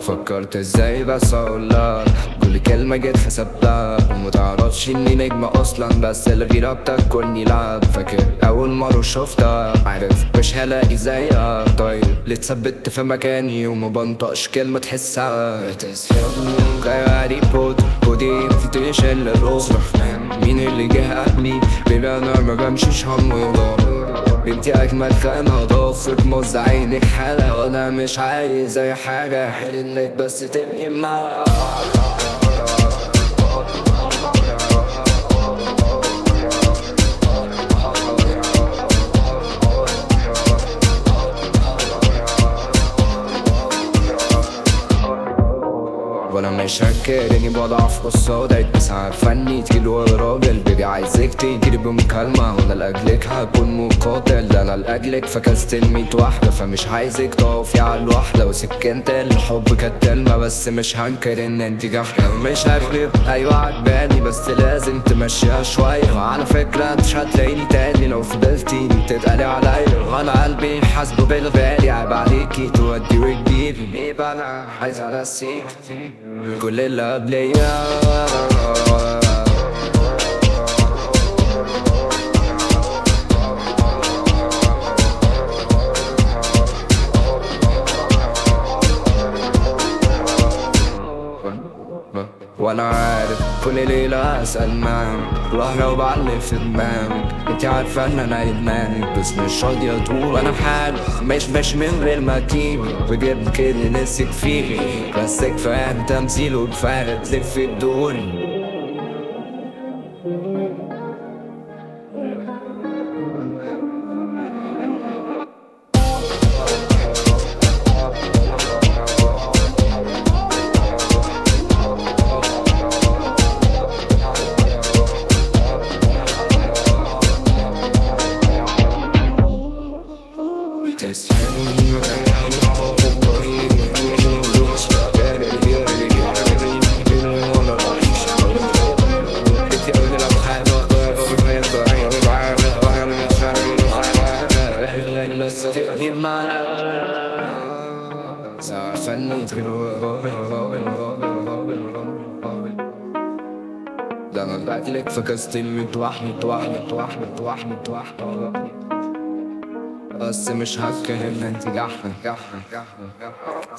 Fokkartı zeybe sorular جيت حسبتها ومتعرفش إني نجم أصلا بس الغيرة بتاكلني لعب فاكر أول مرة شفتها عارف مش هلاقي زيها طيب ليه اتثبت في مكاني وما بنطقش كلمة تحسها؟ هاري بوتر. ودي انفيتيشن للروح مين اللي جه قبلي؟ بيبقى أنا ما بمشيش هم ويضرب بنتي أجمل خانة ضافت. موز عينك حالة وأنا مش عايز أي حاجة. انك بس تبقي معايا وأنا مش هكر اني بضعف قصادك بس اني تجيل راجل بيبي عايزك تجري بمكالمة. وأنا لأجلك هكون مقاتل. ده أنا لأجلك فكست الميت واحدة. فمش عايزك تقفي على الواحدة وسكنت الحب كانت كلمة بس مش هنكر إن أنت جحدة. مش هكذب أيوه عجباني. بس لازم تمشيها شوية وعلى فكرة مش هتلاقيني تاني. لو فضلتي تتقلي عليا وأنا قلبي حاسبه بالغالي. عيب عليكي. تودي وتجيبي إيه بقى؟ أنا عايز انسيك كل اللي قبليا وأنا عارف كل ليلة اسأل معاك والله لو بعلق في دماغك انت عارفة ان أنا ادمانك بس مش راضية طول أنا حال مش مش من غير ما تيجي بجيب كل نفسك فيه بس كفاية تمثيل وكفاية تلف الدنيا ده أنا باكلك فكست متوحد متوحد متوحد متوحد متوحد بس مش هكر ان انت جحن جحن جحن جحن